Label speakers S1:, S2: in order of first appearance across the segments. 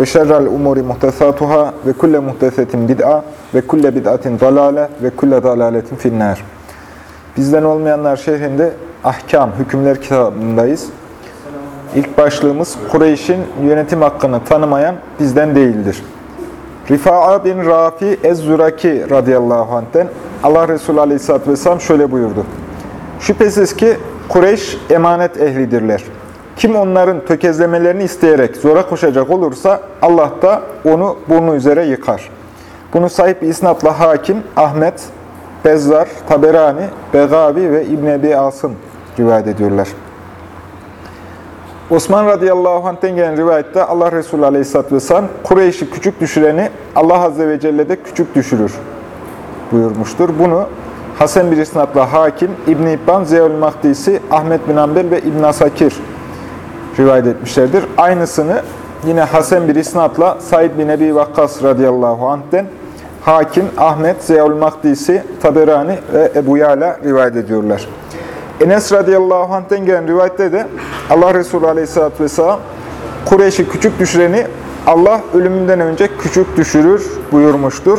S1: ve şerrel umuri muhtesatuhâ ve kulle muhtesetin bid'a ve kulle bid'atin dalale ve kulle dalaletin finnâr. Bizden olmayanlar şehrinde ahkam, hükümler kitabındayız. İlk başlığımız Kureyş'in yönetim hakkını tanımayan bizden değildir. Rifa'a bin Rafi Ez-Züraki radıyallahu anh'ten Allah Resulü aleyhisselatü vesselam şöyle buyurdu. Şüphesiz ki Kureyş emanet ehlidirler. Kim onların tökezlemelerini isteyerek zora koşacak olursa Allah da onu burnu üzere yıkar. Bunu sahip isnatla hakim, Ahmet, Bezzar, Taberani, Begavi ve İbn Ebi Asım rivayet ediyorlar. Osman radıyallahu anh'ten gelen rivayette Allah Resulü aleyhisselatü vesselam Kureyş'i küçük düşüreni Allah azze ve celle de küçük düşürür buyurmuştur. Bunu Hasan bir isnatla hakim, İbn-i İbban, Zeyül Mahdisi, Ahmet bin Ambel ve İbn Asakir rivayet etmişlerdir. Aynısını yine Hasan bir isnatla Said bin Ebi Vakkas radıyallahu anh'ten Hakim, Ahmet, Zeyül Mahdisi, Taberani ve Ebu Yala rivayet ediyorlar. Enes radıyallahu anh'ten gelen rivayette de Allah Resulü aleyhissalatü vesselam Kureyş'i küçük düşüreni Allah ölümünden önce küçük düşürür buyurmuştur.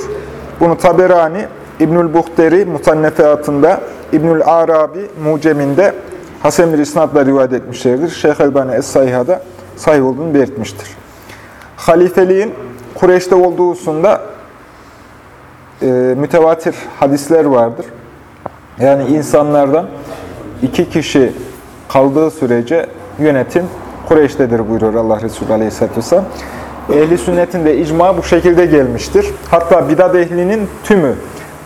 S1: Bunu Taberani, İbnül Buhteri Mutanneferatında, İbnül Arabi Muceminde Hasan bir isnatla rivayet etmişlerdir. Şeyh Elbani Es-Sayha'da sahih olduğunu belirtmiştir. Halifeliğin Kureyş'te olduğu hususunda e, mütevatir hadisler vardır. Yani insanlardan iki kişi kaldığı sürece yönetim Kureyş'tedir buyuruyor Allah Resulü Aleyhisselatü Vesselam. Ehli sünnetin de icma bu şekilde gelmiştir. Hatta bidat ehlinin tümü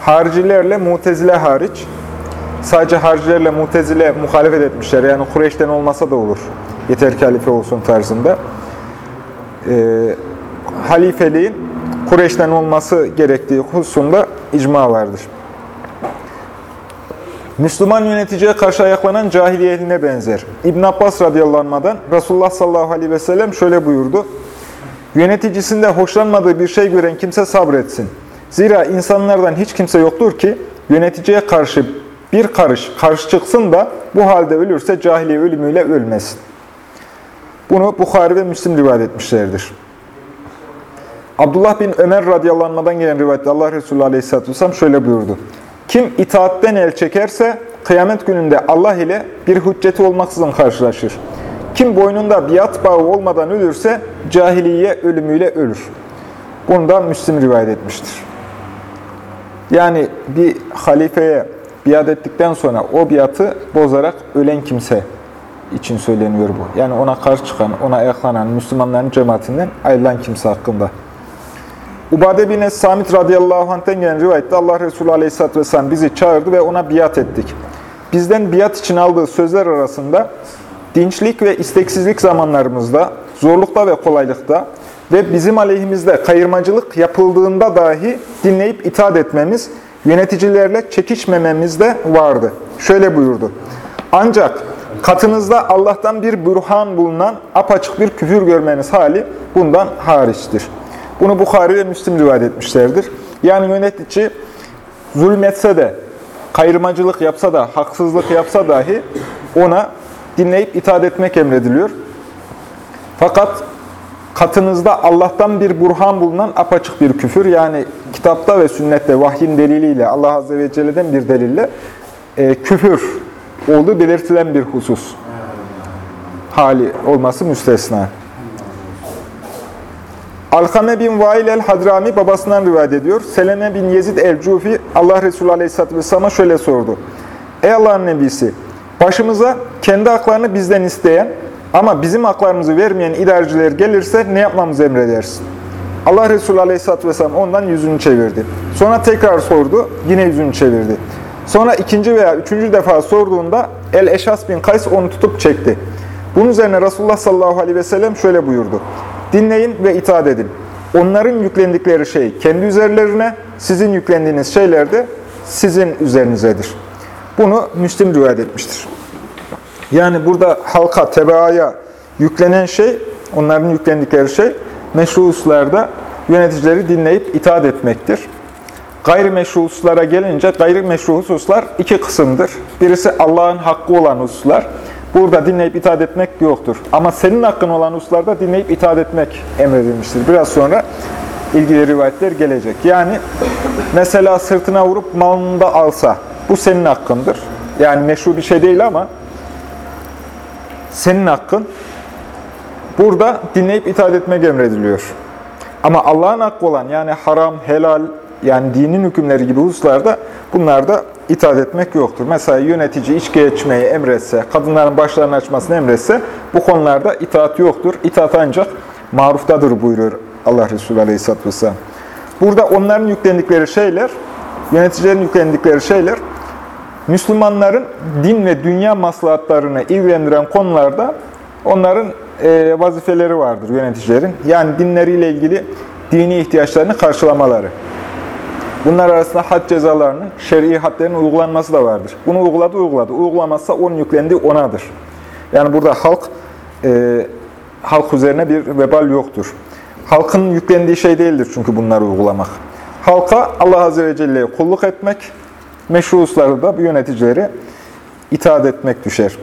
S1: haricilerle mutezile hariç sadece haricilerle mutezile muhalefet etmişler. Yani Kureyş'ten olmasa da olur. Yeter ki halife olsun tarzında. Ee, halifeliğin Kureyş'ten olması gerektiği hususunda icma vardır. Müslüman yöneticiye karşı ayaklanan cahiliye ehline benzer. İbn Abbas radıyallahu Resulullah sallallahu aleyhi ve sellem şöyle buyurdu. Yöneticisinde hoşlanmadığı bir şey gören kimse sabretsin. Zira insanlardan hiç kimse yoktur ki yöneticiye karşı bir karış karşı çıksın da bu halde ölürse cahiliye ölümüyle ölmesin. Bunu Bukhari ve Müslim rivayet etmişlerdir. Abdullah bin Ömer radıyallahu anh'dan gelen rivayette Allah Resulü aleyhisselatü vesselam şöyle buyurdu. Kim itaatten el çekerse kıyamet gününde Allah ile bir hücceti olmaksızın karşılaşır. Kim boynunda biat bağı olmadan ölürse cahiliye ölümüyle ölür. Bunu da Müslim rivayet etmiştir. Yani bir halifeye biat ettikten sonra o biatı bozarak ölen kimse için söyleniyor bu. Yani ona karşı çıkan, ona ayaklanan Müslümanların cemaatinden ayrılan kimse hakkında. Ubade bin Es-Samit radıyallahu anh'ten gelen rivayette Allah Resulü aleyhisselatü vesselam bizi çağırdı ve ona biat ettik. Bizden biat için aldığı sözler arasında dinçlik ve isteksizlik zamanlarımızda, zorlukta ve kolaylıkta ve bizim aleyhimizde kayırmacılık yapıldığında dahi dinleyip itaat etmemiz, yöneticilerle çekişmememiz de vardı. Şöyle buyurdu. Ancak katınızda Allah'tan bir bürhan bulunan apaçık bir küfür görmeniz hali bundan hariçtir. Bunu Bukhari ve Müslim rivayet etmişlerdir. Yani yönetici zulmetse de, kayırmacılık yapsa da, haksızlık yapsa dahi ona dinleyip itaat etmek emrediliyor. Fakat katınızda Allah'tan bir burhan bulunan apaçık bir küfür, yani kitapta ve sünnette vahyin deliliyle, Allah Azze ve Celle'den bir delille e, küfür olduğu belirtilen bir husus. Hali olması müstesna. Alkame bin Vail el-Hadrami babasından rivayet ediyor. Seleme bin Yezid el-Cufi Allah Resulü Aleyhisselatü Vesselam'a şöyle sordu. Ey Allah'ın Nebisi, başımıza kendi haklarını bizden isteyen ama bizim haklarımızı vermeyen idareciler gelirse ne yapmamızı emredersin? Allah Resulü Aleyhisselatü Vesselam ondan yüzünü çevirdi. Sonra tekrar sordu, yine yüzünü çevirdi. Sonra ikinci veya üçüncü defa sorduğunda El-Eşas bin Kays onu tutup çekti. Bunun üzerine Resulullah sallallahu aleyhi ve sellem şöyle buyurdu. Dinleyin ve itaat edin. Onların yüklendikleri şey kendi üzerlerine, sizin yüklendiğiniz şeyler de sizin üzerinizedir. Bunu Müslim rivayet etmiştir. Yani burada halka, tebaaya yüklenen şey, onların yüklendikleri şey, meşru hususlarda yöneticileri dinleyip itaat etmektir. Gayrimeşru hususlara gelince gayrimeşru hususlar iki kısımdır. Birisi Allah'ın hakkı olan hususlar. Burada dinleyip itaat etmek yoktur. Ama senin hakkın olan hususlarda dinleyip itaat etmek emredilmiştir. Biraz sonra ilgili rivayetler gelecek. Yani mesela sırtına vurup malını da alsa bu senin hakkındır. Yani meşru bir şey değil ama senin hakkın. Burada dinleyip itaat etmek emrediliyor. Ama Allah'ın hakkı olan yani haram, helal, yani dinin hükümleri gibi hususlarda bunlarda itaat etmek yoktur. Mesela yönetici içki içmeyi emretse, kadınların başlarını açmasını emretse bu konularda itaat yoktur. İtaat ancak maruftadır buyuruyor Allah Resulü Aleyhisselatü Vesselam. Burada onların yüklendikleri şeyler, yöneticilerin yüklendikleri şeyler, Müslümanların din ve dünya maslahatlarını ilgilendiren konularda onların e, vazifeleri vardır yöneticilerin. Yani dinleriyle ilgili dini ihtiyaçlarını karşılamaları. Bunlar arasında had cezalarının, şer'i hadlerin uygulanması da vardır. Bunu uyguladı, uyguladı. Uygulamazsa onun yüklendiği onadır. Yani burada halk, e, halk üzerine bir vebal yoktur. Halkın yüklendiği şey değildir çünkü bunları uygulamak. Halka Allah Azze ve Celle'ye kulluk etmek, meşru da bu yöneticileri itaat etmek düşer.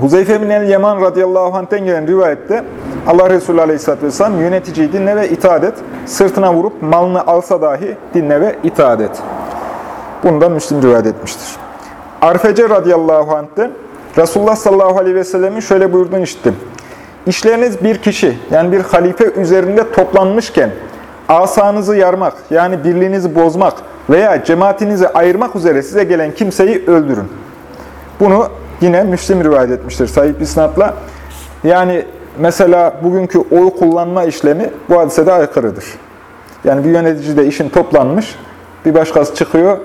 S1: Huzeyfe bin el-Yaman radıyallahu anh'ten gelen rivayette Allah Resulü aleyhisselatü vesselam yöneticiyi dinle ve itaat et. Sırtına vurup malını alsa dahi dinle ve itaat et. Bunu da Müslim rivayet etmiştir. Arfece radıyallahu anh'ten Resulullah sallallahu aleyhi ve sellemin şöyle buyurduğunu işittim. İşleriniz bir kişi yani bir halife üzerinde toplanmışken asanızı yarmak yani birliğinizi bozmak veya cemaatinizi ayırmak üzere size gelen kimseyi öldürün. Bunu yine Müslim rivayet etmiştir sahip isnatla. Yani mesela bugünkü oy kullanma işlemi bu hadisede aykırıdır. Yani bir yönetici de işin toplanmış, bir başkası çıkıyor,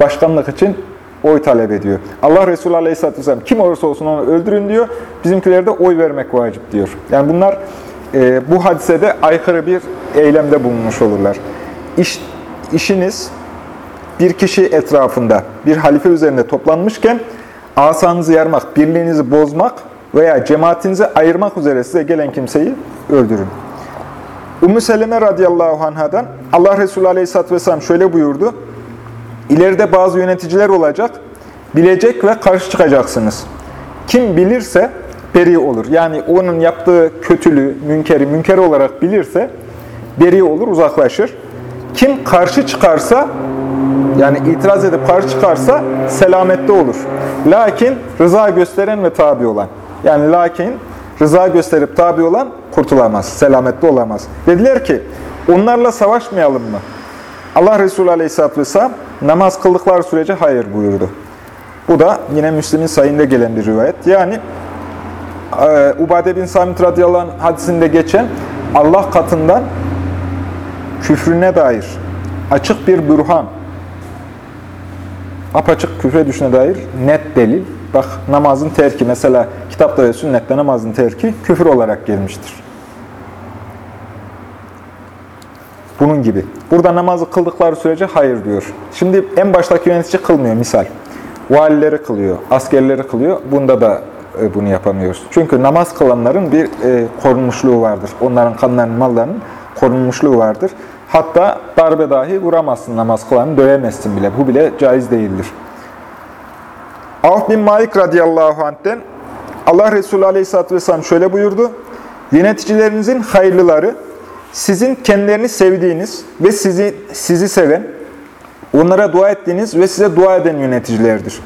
S1: başkanlık için oy talep ediyor. Allah Resulü Aleyhisselatü Vesselam kim olursa olsun onu öldürün diyor, bizimkilerde de oy vermek vacip diyor. Yani bunlar e, bu hadisede aykırı bir eylemde bulunmuş olurlar. İş, işiniz bir kişi etrafında, bir halife üzerinde toplanmışken, asanızı yarmak, birliğinizi bozmak veya cemaatinizi ayırmak üzere size gelen kimseyi öldürün. Ümmü Seleme radıyallahu anhadan Allah Resulü aleyhisselatü vesselam şöyle buyurdu. İleride bazı yöneticiler olacak, bilecek ve karşı çıkacaksınız. Kim bilirse beri olur. Yani onun yaptığı kötülüğü, münkeri, münker olarak bilirse beri olur, uzaklaşır. Kim karşı çıkarsa yani itiraz edip karşı çıkarsa selamette olur. Lakin rıza gösteren ve tabi olan. Yani lakin rıza gösterip tabi olan kurtulamaz, selamette olamaz. Dediler ki onlarla savaşmayalım mı? Allah Resulü Aleyhisselatü Vesselam namaz kıldıkları sürece hayır buyurdu. Bu da yine Müslim'in sayında gelen bir rivayet. Yani e, Ubade bin Samit radıyallahu anh hadisinde geçen Allah katından küfrüne dair açık bir bürhan, apaçık küfre düşüne dair net delil. Bak namazın terki mesela kitapta ve sünnette namazın terki küfür olarak gelmiştir. Bunun gibi. Burada namazı kıldıkları sürece hayır diyor. Şimdi en baştaki yönetici kılmıyor misal. Valileri kılıyor, askerleri kılıyor. Bunda da e, bunu yapamıyoruz. Çünkü namaz kılanların bir e, korunmuşluğu vardır. Onların kanlarının, mallarının korunmuşluğu vardır. Hatta darbe dahi vuramazsın namaz kılanı, dövemezsin bile. Bu bile caiz değildir. Avf bin Malik radıyallahu anh'ten Allah Resulü aleyhisselatü vesselam şöyle buyurdu. Yöneticilerinizin hayırlıları, sizin kendilerini sevdiğiniz ve sizi, sizi seven, onlara dua ettiğiniz ve size dua eden yöneticilerdir.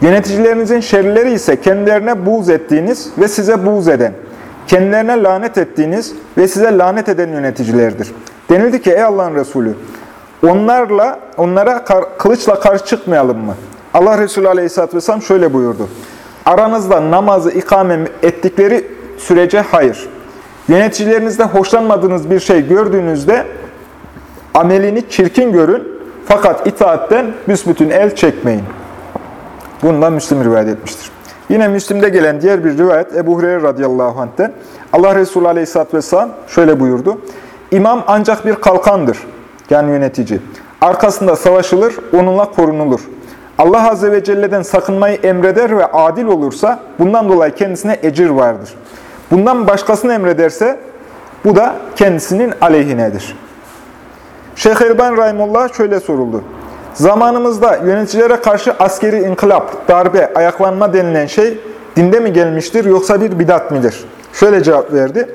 S1: Yöneticilerinizin şerrileri ise kendilerine buğz ettiğiniz ve size buğz eden, kendilerine lanet ettiğiniz ve size lanet eden yöneticilerdir. Denildi ki ey Allah'ın Resulü, onlarla onlara kar, kılıçla karşı çıkmayalım mı? Allah Resulü Aleyhisselatü Vesselam şöyle buyurdu. Aranızda namazı ikame ettikleri sürece hayır. Yöneticilerinizde hoşlanmadığınız bir şey gördüğünüzde amelini çirkin görün fakat itaatten büsbütün el çekmeyin. Bundan Müslim rivayet etmiştir. Yine Müslim'de gelen diğer bir rivayet Ebu Hureyre radıyallahu anh'ten Allah Resulü Aleyhisselatü Vesselam şöyle buyurdu. İmam ancak bir kalkandır, yani yönetici. Arkasında savaşılır, onunla korunulur. Allah Azze ve Celle'den sakınmayı emreder ve adil olursa bundan dolayı kendisine ecir vardır. Bundan başkasını emrederse bu da kendisinin aleyhinedir. Şeyh Erban Rahimullah şöyle soruldu. Zamanımızda yöneticilere karşı askeri inkılap, darbe, ayaklanma denilen şey dinde mi gelmiştir yoksa bir bidat midir? Şöyle cevap verdi.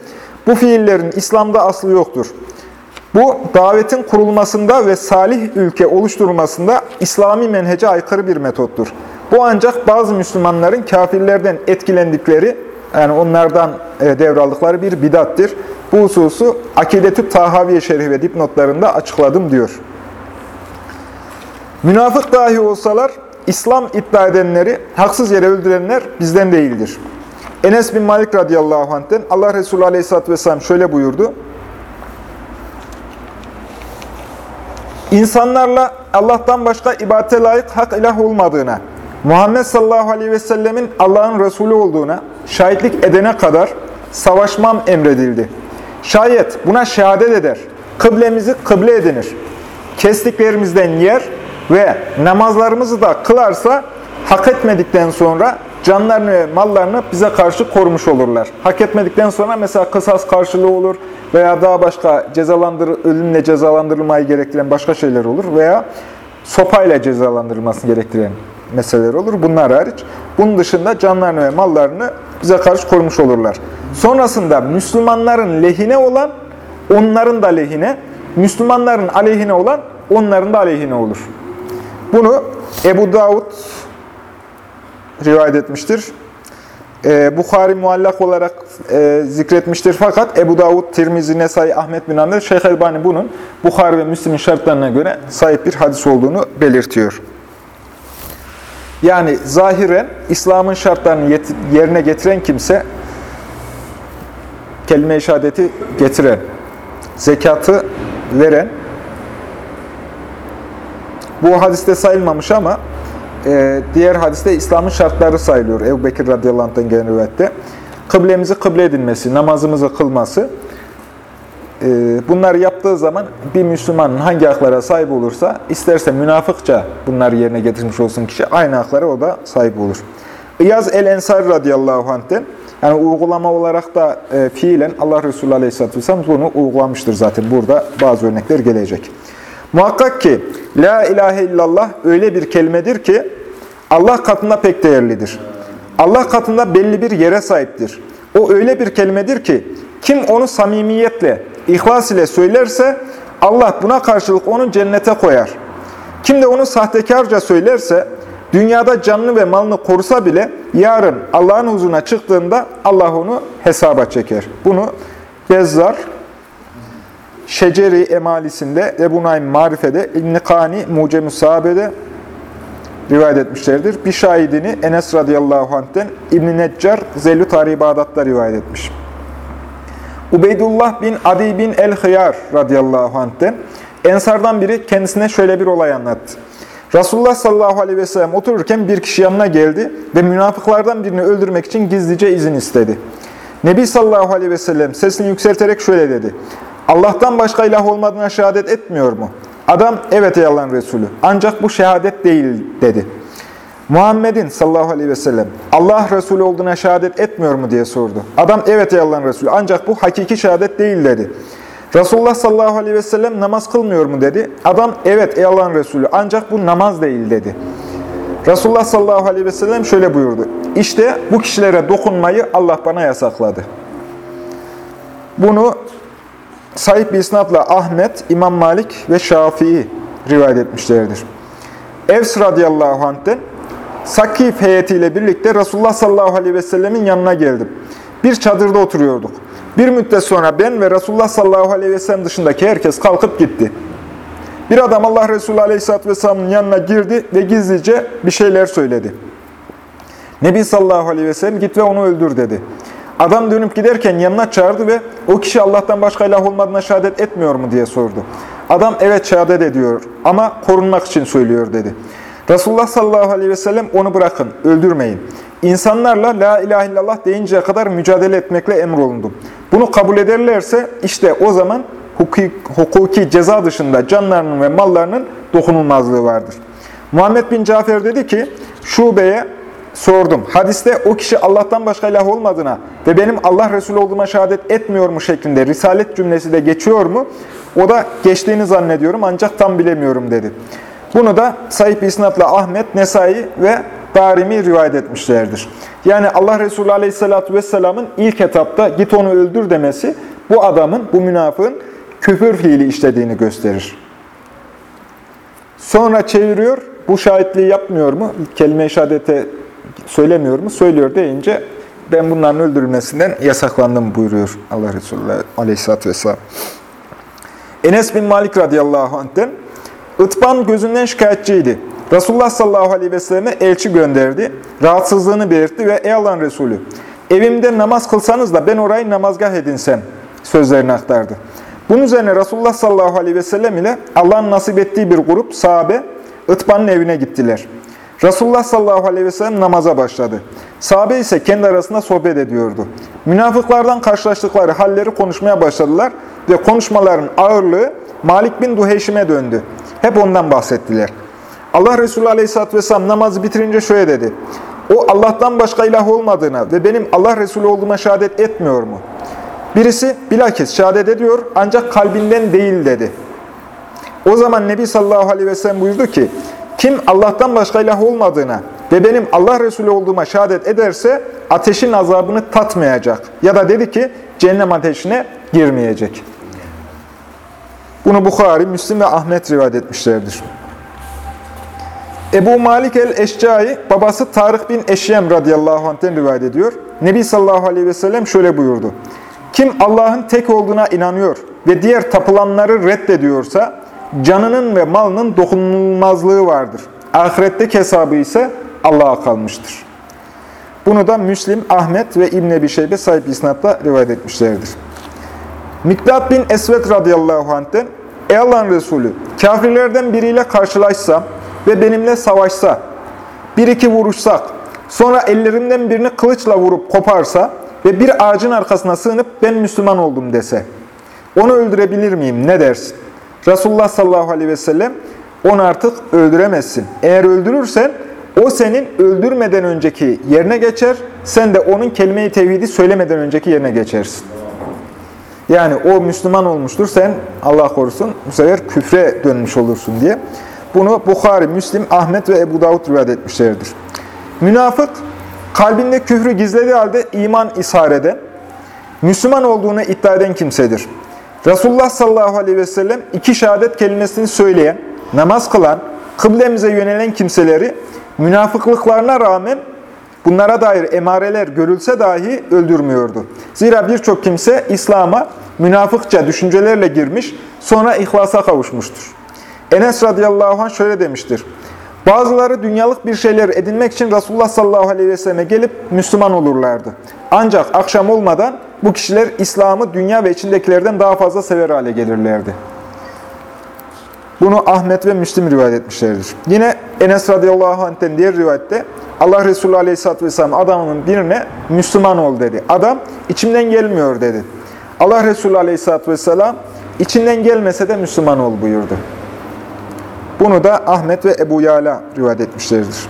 S1: Bu fiillerin İslam'da aslı yoktur. Bu davetin kurulmasında ve salih ülke oluşturulmasında İslami menhece aykırı bir metottur. Bu ancak bazı Müslümanların kafirlerden etkilendikleri, yani onlardan e, devraldıkları bir bidattir. Bu hususu Akidetü Tahaviye Şerhi ve dipnotlarında açıkladım diyor. Münafık dahi olsalar İslam iddia edenleri, haksız yere öldürenler bizden değildir. Enes bin Malik radıyallahu anh'ten Allah Resulü aleyhisselatü vesselam şöyle buyurdu. İnsanlarla Allah'tan başka ibadete layık hak ilah olmadığına, Muhammed sallallahu aleyhi ve sellemin Allah'ın Resulü olduğuna şahitlik edene kadar savaşmam emredildi. Şayet buna şehadet eder, kıblemizi kıble edinir, kestiklerimizden yer ve namazlarımızı da kılarsa hak etmedikten sonra canlarını ve mallarını bize karşı korumuş olurlar. Hak etmedikten sonra mesela kısas karşılığı olur veya daha başka cezalandır, ölümle cezalandırılmayı gerektiren başka şeyler olur veya sopayla cezalandırılması gerektiren meseleler olur. Bunlar hariç. Bunun dışında canlarını ve mallarını bize karşı korumuş olurlar. Sonrasında Müslümanların lehine olan onların da lehine, Müslümanların aleyhine olan onların da aleyhine olur. Bunu Ebu Davud rivayet etmiştir. Ee, Bukhari muallak olarak e, zikretmiştir fakat Ebu Davud, Tirmizi, Nesai, Ahmet bin Amr, Şeyh Elbani bunun Bukhari ve Müslim'in şartlarına göre sahip bir hadis olduğunu belirtiyor. Yani zahiren İslam'ın şartlarını yerine getiren kimse kelime-i şehadeti getiren, zekatı veren, bu hadiste sayılmamış ama e, diğer hadiste İslam'ın şartları sayılıyor. Ebu Bekir radıyallahu anh'tan gelen rivayette. Kıblemizi kıble edilmesi, namazımızı kılması. E, bunları yaptığı zaman bir Müslümanın hangi haklara sahip olursa, isterse münafıkça bunları yerine getirmiş olsun kişi, aynı haklara o da sahip olur. İyaz el-Ensari radıyallahu anh'ten, yani uygulama olarak da e, fiilen Allah Resulü aleyhisselatü vesselam bunu uygulamıştır zaten. Burada bazı örnekler gelecek. Muhakkak ki La ilahe illallah öyle bir kelimedir ki Allah katında pek değerlidir. Allah katında belli bir yere sahiptir. O öyle bir kelimedir ki kim onu samimiyetle, ihlas ile söylerse Allah buna karşılık onu cennete koyar. Kim de onu sahtekarca söylerse dünyada canını ve malını korusa bile yarın Allah'ın huzuruna çıktığında Allah onu hesaba çeker. Bunu Bezzar Şeceri Emalisinde, Ebu Naim Marife'de, İbn-i Kani Mucem-i Sahabe'de rivayet etmişlerdir. Bir şahidini Enes radıyallahu anh'ten İbn-i Neccar Zellü Tarihi Bağdat'ta rivayet etmiş. Ubeydullah bin Adi bin El-Hıyar radıyallahu anh'ten Ensardan biri kendisine şöyle bir olay anlattı. Resulullah sallallahu aleyhi ve sellem otururken bir kişi yanına geldi ve münafıklardan birini öldürmek için gizlice izin istedi. Nebi sallallahu aleyhi ve sellem sesini yükselterek şöyle dedi. Allah'tan başka ilah olmadığına şehadet etmiyor mu? Adam, evet ey Allah'ın Resulü. Ancak bu şehadet değil dedi. Muhammed'in sallallahu aleyhi ve sellem Allah Resulü olduğuna şehadet etmiyor mu diye sordu. Adam, evet ey Allah'ın Resulü. Ancak bu hakiki şehadet değil dedi. Resulullah sallallahu aleyhi ve sellem namaz kılmıyor mu dedi. Adam, evet ey Allah'ın Resulü. Ancak bu namaz değil dedi. Resulullah sallallahu aleyhi ve sellem şöyle buyurdu. İşte bu kişilere dokunmayı Allah bana yasakladı. Bunu sahip bir isnatla Ahmet, İmam Malik ve Şafii rivayet etmişlerdir. Evs radıyallahu anh'ten Sakif heyetiyle birlikte Resulullah sallallahu aleyhi ve sellemin yanına geldim. Bir çadırda oturuyorduk. Bir müddet sonra ben ve Resulullah sallallahu aleyhi ve sellem dışındaki herkes kalkıp gitti. Bir adam Allah Resulü aleyhisselatü vesselamın yanına girdi ve gizlice bir şeyler söyledi. Nebi sallallahu aleyhi ve sellem git ve onu öldür dedi. Adam dönüp giderken yanına çağırdı ve o kişi Allah'tan başka ilah olmadığına şehadet etmiyor mu diye sordu. Adam evet şehadet ediyor ama korunmak için söylüyor dedi. Resulullah sallallahu aleyhi ve sellem onu bırakın, öldürmeyin. İnsanlarla la ilahe illallah deyinceye kadar mücadele etmekle emrolundum. Bunu kabul ederlerse işte o zaman hukuki ceza dışında canlarının ve mallarının dokunulmazlığı vardır. Muhammed bin Cafer dedi ki, Şube'ye sordum. Hadiste o kişi Allah'tan başka ilah olmadığına ve benim Allah Resulü olduğuma şehadet etmiyor mu şeklinde risalet cümlesi de geçiyor mu? O da geçtiğini zannediyorum ancak tam bilemiyorum dedi. Bunu da Said İsnat'la Ahmet, Nesai ve Darimi rivayet etmişlerdir. Yani Allah Resulü Aleyhisselatü Vesselam'ın ilk etapta git onu öldür demesi bu adamın, bu münafığın küfür fiili işlediğini gösterir. Sonra çeviriyor, bu şahitliği yapmıyor mu? Kelime-i şehadete söylemiyor mu? Söylüyor deyince ben bunların öldürülmesinden yasaklandım buyuruyor Allah Resulü Aleyhisselatü Vesselam. Enes bin Malik radıyallahu anh'ten Itban gözünden şikayetçiydi. Resulullah sallallahu aleyhi ve selleme elçi gönderdi. Rahatsızlığını belirtti ve ey Allah'ın Resulü evimde namaz kılsanız da ben orayı namazgah edinsem sözlerini aktardı. Bunun üzerine Resulullah sallallahu aleyhi ve sellem ile Allah'ın nasip ettiği bir grup sahabe Itban'ın evine gittiler. Resulullah sallallahu aleyhi ve sellem namaza başladı. Sahabe ise kendi arasında sohbet ediyordu. Münafıklardan karşılaştıkları halleri konuşmaya başladılar ve konuşmaların ağırlığı Malik bin Duheşim'e döndü. Hep ondan bahsettiler. Allah Resulü Aleyhisselatü Vesselam namazı bitirince şöyle dedi. O Allah'tan başka ilah olmadığına ve benim Allah Resulü olduğuma şehadet etmiyor mu? Birisi bilakis şehadet ediyor ancak kalbinden değil dedi. O zaman Nebi sallallahu aleyhi ve sellem buyurdu ki, kim Allah'tan başka ilah olmadığına ve benim Allah Resulü olduğuma şehadet ederse ateşin azabını tatmayacak. Ya da dedi ki cehennem ateşine girmeyecek. Bunu Bukhari, Müslim ve Ahmet rivayet etmişlerdir. Ebu Malik el-Eşcai, babası Tarık bin Eşyem radıyallahu anh'ten rivayet ediyor. Nebi sallallahu aleyhi ve sellem şöyle buyurdu. Kim Allah'ın tek olduğuna inanıyor ve diğer tapılanları reddediyorsa, canının ve malının dokunulmazlığı vardır. Ahirette hesabı ise Allah'a kalmıştır. Bunu da Müslim, Ahmet ve İbn Ebi Şeybe sahip isnatla rivayet etmişlerdir. Mikdad bin Esvet radıyallahu anh'ten, Ey Allah'ın Resulü, kafirlerden biriyle karşılaşsam ve benimle savaşsa, bir iki vuruşsak, sonra ellerimden birini kılıçla vurup koparsa ve bir ağacın arkasına sığınıp ben Müslüman oldum dese, onu öldürebilir miyim, ne dersin? Resulullah sallallahu aleyhi ve sellem, onu artık öldüremezsin. Eğer öldürürsen, o senin öldürmeden önceki yerine geçer, sen de onun kelime-i tevhidi söylemeden önceki yerine geçersin. Yani o Müslüman olmuştur, sen Allah korusun bu sefer küfre dönmüş olursun diye. Bunu Bukhari, Müslim, Ahmet ve Ebu Davud rivayet etmişlerdir. Münafık, kalbinde küfrü gizlediği halde iman ishar eden, Müslüman olduğunu iddia eden kimsedir. Resulullah sallallahu aleyhi ve sellem iki şehadet kelimesini söyleyen, namaz kılan, kıblemize yönelen kimseleri münafıklıklarına rağmen bunlara dair emareler görülse dahi öldürmüyordu. Zira birçok kimse İslam'a münafıkça düşüncelerle girmiş, sonra ihlasa kavuşmuştur. Enes radıyallahu anh şöyle demiştir. Bazıları dünyalık bir şeyler edinmek için Resulullah sallallahu aleyhi ve selleme gelip Müslüman olurlardı. Ancak akşam olmadan bu kişiler İslam'ı dünya ve içindekilerden daha fazla sever hale gelirlerdi. Bunu Ahmet ve Müslim rivayet etmişlerdir. Yine Enes radıyallahu anh'ten diğer rivayette Allah Resulü aleyhisselatü vesselam adamın birine Müslüman ol dedi. Adam içimden gelmiyor dedi. Allah Resulü aleyhisselatü vesselam içinden gelmese de Müslüman ol buyurdu. Bunu da Ahmet ve Ebu Yala rivayet etmişlerdir.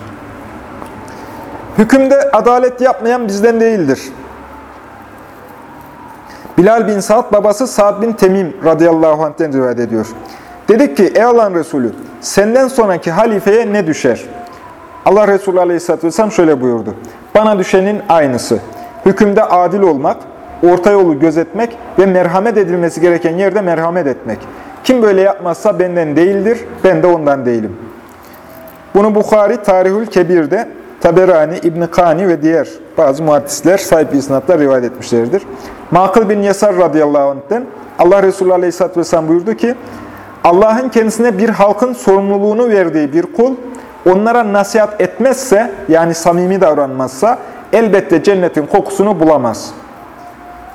S1: Hükümde adalet yapmayan bizden değildir. Bilal bin Sa'd babası Sa'd bin Temim radıyallahu anh'ten rivayet ediyor. Dedik ki ey Allah'ın Resulü senden sonraki halifeye ne düşer? Allah Resulü aleyhisselatü vesselam şöyle buyurdu. Bana düşenin aynısı. Hükümde adil olmak, orta yolu gözetmek ve merhamet edilmesi gereken yerde merhamet etmek. Kim böyle yapmazsa benden değildir, ben de ondan değilim. Bunu Bukhari Tarihül Kebir'de Taberani, İbn Kani ve diğer bazı muhaddisler sahip isnatlar rivayet etmişlerdir. Makıl bin Yasar radıyallahu anh'ten Allah Resulü aleyhisselatü vesselam buyurdu ki, Allah'ın kendisine bir halkın sorumluluğunu verdiği bir kul, onlara nasihat etmezse, yani samimi davranmazsa, elbette cennetin kokusunu bulamaz.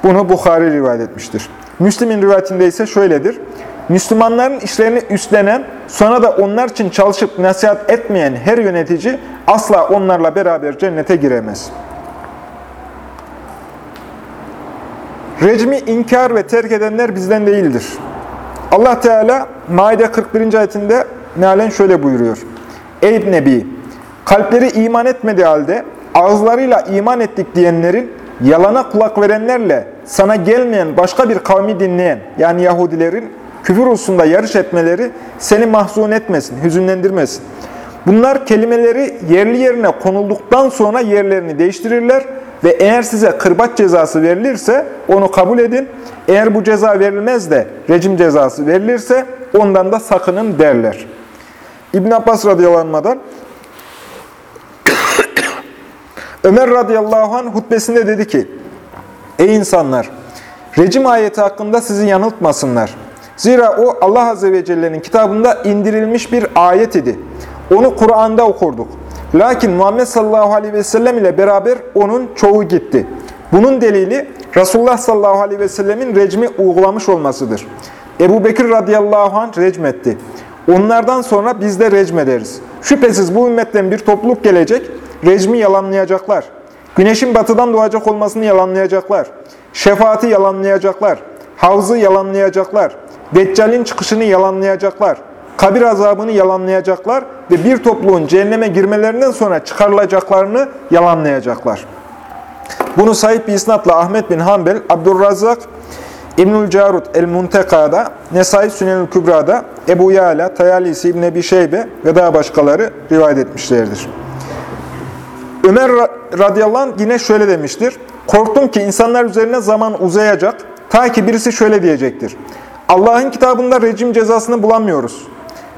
S1: Bunu Bukhari rivayet etmiştir. Müslim'in rivayetinde ise şöyledir. Müslümanların işlerini üstlenen sonra da onlar için çalışıp nasihat etmeyen her yönetici asla onlarla beraber cennete giremez. Recmi inkar ve terk edenler bizden değildir. Allah Teala Maide 41. ayetinde mealen şöyle buyuruyor. Ey Nebi! Kalpleri iman etmediği halde ağızlarıyla iman ettik diyenlerin yalana kulak verenlerle sana gelmeyen başka bir kavmi dinleyen yani Yahudilerin küfür hususunda yarış etmeleri seni mahzun etmesin, hüzünlendirmesin. Bunlar kelimeleri yerli yerine konulduktan sonra yerlerini değiştirirler ve eğer size kırbaç cezası verilirse onu kabul edin. Eğer bu ceza verilmez de rejim cezası verilirse ondan da sakının derler. İbn Abbas radıyallahu Ömer radıyallahu anh hutbesinde dedi ki, Ey insanlar! Rejim ayeti hakkında sizi yanıltmasınlar. Zira o Allah Azze ve Celle'nin kitabında indirilmiş bir ayet idi. Onu Kur'an'da okurduk. Lakin Muhammed sallallahu aleyhi ve sellem ile beraber onun çoğu gitti. Bunun delili Resulullah sallallahu aleyhi ve sellemin recmi uygulamış olmasıdır. Ebu Bekir radıyallahu anh recmetti. Onlardan sonra biz de recmederiz. Şüphesiz bu ümmetten bir topluluk gelecek, recmi yalanlayacaklar. Güneşin batıdan doğacak olmasını yalanlayacaklar. Şefaati yalanlayacaklar. Havzı yalanlayacaklar. Deccal'in çıkışını yalanlayacaklar. Kabir azabını yalanlayacaklar ve bir topluluğun cehenneme girmelerinden sonra çıkarılacaklarını yalanlayacaklar. Bunu sahip bir isnatla Ahmet bin Hanbel, Abdurrazzak, İbnül Carut el-Munteka'da, Nesai Sünenül Kübra'da, Ebu Yala, Tayalisi İbn Ebi Şeybe ve daha başkaları rivayet etmişlerdir. Ömer radıyallahu yine şöyle demiştir. Korktum ki insanlar üzerine zaman uzayacak, ta ki birisi şöyle diyecektir. Allah'ın kitabında rejim cezasını bulamıyoruz.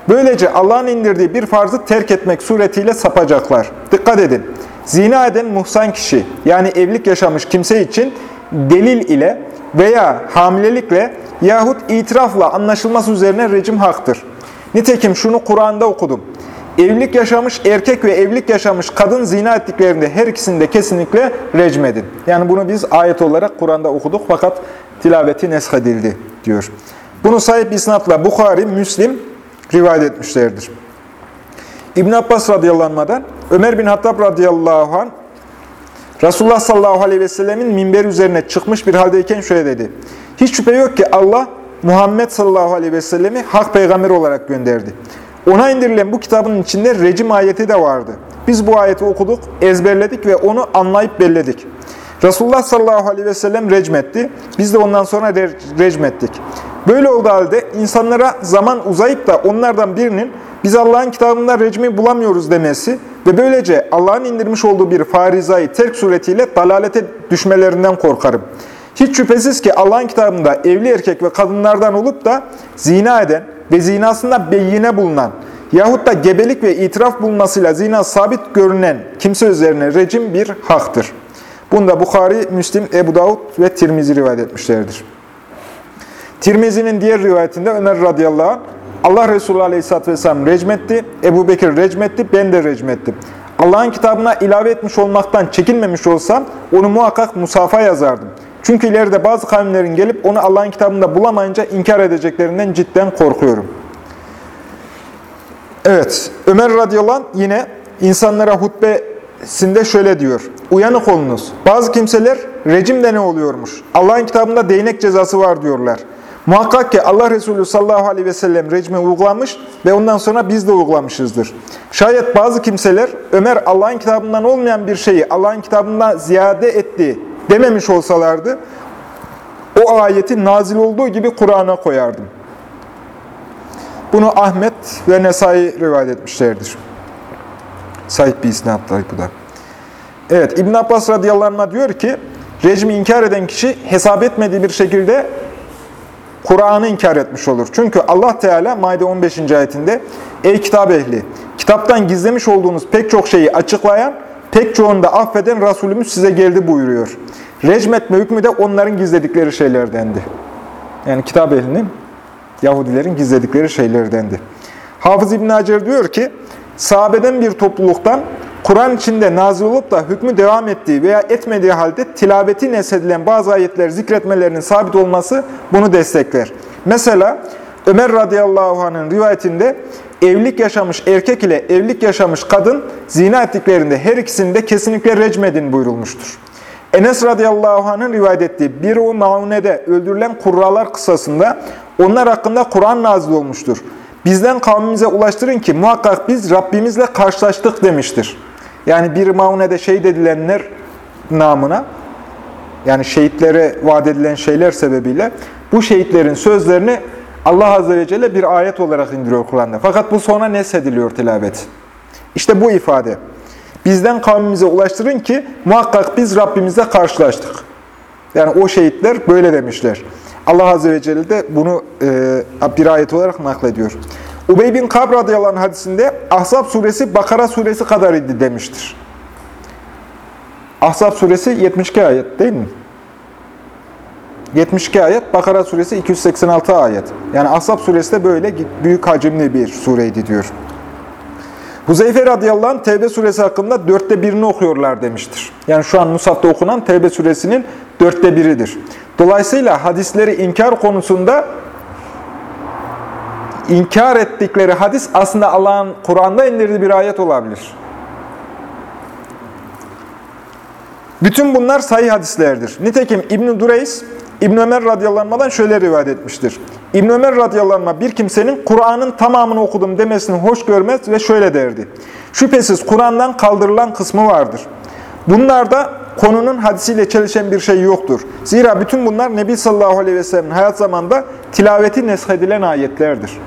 S1: Böylece Allah'ın indirdiği bir farzı terk etmek suretiyle sapacaklar. Dikkat edin. Zina eden muhsan kişi, yani evlilik yaşamış kimse için delil ile veya hamilelikle yahut itirafla anlaşılması üzerine rejim haktır. Nitekim şunu Kur'an'da okudum. Evlilik yaşamış erkek ve evlilik yaşamış kadın zina ettiklerinde her ikisini de kesinlikle rejim edin. Yani bunu biz ayet olarak Kur'an'da okuduk fakat tilaveti neshedildi diyor. Bunu sahip isnatla Bukhari, Müslim rivayet etmişlerdir. İbn Abbas radıyallahu Ömer bin Hattab radıyallahu anh Resulullah sallallahu aleyhi ve sellemin minber üzerine çıkmış bir haldeyken şöyle dedi. Hiç şüphe yok ki Allah Muhammed sallallahu aleyhi ve sellemi hak peygamber olarak gönderdi. Ona indirilen bu kitabın içinde recim ayeti de vardı. Biz bu ayeti okuduk, ezberledik ve onu anlayıp belledik. Resulullah sallallahu aleyhi ve sellem recmetti. Biz de ondan sonra recmettik. Böyle olduğu halde insanlara zaman uzayıp da onlardan birinin biz Allah'ın kitabında recmi bulamıyoruz demesi ve böylece Allah'ın indirmiş olduğu bir farizayı terk suretiyle dalalete düşmelerinden korkarım. Hiç şüphesiz ki Allah'ın kitabında evli erkek ve kadınlardan olup da zina eden ve zinasında beyine bulunan yahut da gebelik ve itiraf bulmasıyla zina sabit görünen kimse üzerine rejim bir haktır. Bunda Bukhari, Müslim, Ebu Davud ve Tirmizi rivayet etmişlerdir. Tirmizi'nin diğer rivayetinde Ömer radıyallahu anh, Allah Resulü aleyhisselatü vesselam recmetti, Ebu Bekir recmetti, ben de recmettim. Allah'ın kitabına ilave etmiş olmaktan çekinmemiş olsam onu muhakkak musafa yazardım. Çünkü ileride bazı kavimlerin gelip onu Allah'ın kitabında bulamayınca inkar edeceklerinden cidden korkuyorum. Evet, Ömer radıyallahu anh yine insanlara hutbesinde şöyle diyor. Uyanık olunuz. Bazı kimseler rejimde ne oluyormuş? Allah'ın kitabında değnek cezası var diyorlar. Muhakkak ki Allah Resulü sallallahu aleyhi ve sellem rejimi uygulamış ve ondan sonra biz de uygulamışızdır. Şayet bazı kimseler Ömer Allah'ın kitabından olmayan bir şeyi Allah'ın kitabından ziyade etti dememiş olsalardı o ayeti nazil olduğu gibi Kur'an'a koyardım. Bunu Ahmet ve Nesai rivayet etmişlerdir. Sahip bir isnatlar bu da. Evet, İbn Abbas radıyallahu anh diyor ki, rejimi inkar eden kişi hesap etmediği bir şekilde Kur'an'ı inkar etmiş olur. Çünkü Allah Teala Maide 15. ayetinde Ey kitap ehli! Kitaptan gizlemiş olduğunuz pek çok şeyi açıklayan, pek çoğunu da affeden Resulümüz size geldi buyuruyor. Recmetme hükmü de onların gizledikleri şeylerdendi. Yani kitap ehlinin, Yahudilerin gizledikleri şeylerdendi. Hafız İbn Hacer diyor ki, sahabeden bir topluluktan Kur'an içinde nazil olup da hükmü devam ettiği veya etmediği halde tilaveti nesedilen bazı ayetleri zikretmelerinin sabit olması bunu destekler. Mesela Ömer radıyallahu anh'ın rivayetinde evlilik yaşamış erkek ile evlilik yaşamış kadın zina ettiklerinde her ikisini de kesinlikle recmedin buyurulmuştur. Enes radıyallahu anh'ın rivayet ettiği bir o maunede öldürülen kurralar kısasında onlar hakkında Kur'an nazil olmuştur. Bizden kavmimize ulaştırın ki muhakkak biz Rabbimizle karşılaştık demiştir. Yani bir maunede şehit edilenler namına yani şehitlere vaat edilen şeyler sebebiyle bu şehitlerin sözlerini Allah Azze ve Celle bir ayet olarak indiriyor Kur'an'da. Fakat bu sonra nesediliyor tilavet. İşte bu ifade. Bizden kavmimize ulaştırın ki muhakkak biz Rabbimizle karşılaştık. Yani o şehitler böyle demişler. Allah Azze ve Celle de bunu e, bir ayet olarak naklediyor. Ubey bin Kab radıyallahu anh hadisinde Ahzab suresi Bakara suresi kadar idi demiştir. Ahzab suresi 72 ayet değil mi? 72 ayet, Bakara suresi 286 ayet. Yani Ahzab suresi de böyle büyük hacimli bir sureydi diyor. Huzeyfe radıyallahu anh Tevbe suresi hakkında dörtte birini okuyorlar demiştir. Yani şu an Musaf'ta okunan Tevbe suresinin dörtte biridir. Dolayısıyla hadisleri inkar konusunda inkar ettikleri hadis aslında Allah'ın Kur'an'da indirdiği bir ayet olabilir. Bütün bunlar sahih hadislerdir. Nitekim İbn-i Dureys, İbn Ömer radıyallanmadan şöyle rivayet etmiştir. İbn Ömer radıyallanma bir kimsenin Kur'an'ın tamamını okudum demesini hoş görmez ve şöyle derdi. Şüphesiz Kur'an'dan kaldırılan kısmı vardır. Bunlarda konunun hadisiyle çelişen bir şey yoktur. Zira bütün bunlar Nebi sallallahu aleyhi ve sellem'in hayat zamanında tilaveti neshedilen ayetlerdir.